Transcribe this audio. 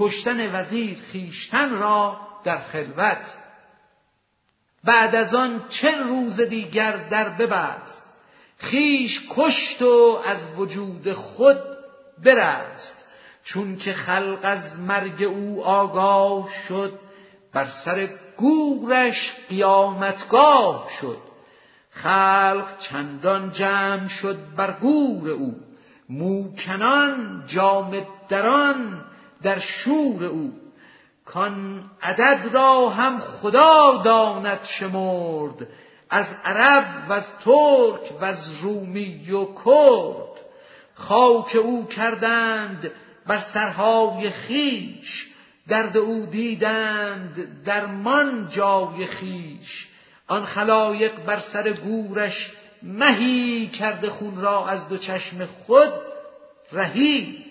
کشتن وزیر خیشتن را در خلوت. بعد از آن چه روز دیگر در ببست خیش کشت و از وجود خود برست چون که خلق از مرگ او آگاه شد بر سر گورش قیامتگاه شد. خلق چندان جمع شد بر گور او. موکنان جامد دران در شور او. کان عدد را هم خدا داند شمرد از عرب و از ترک و از رومی و کرد. خاک او کردند بر سرهای خیش درد او دیدند درمان جای خیش آن خلایق بر سر گورش مهی کرده خون را از دو چشم خود رهی.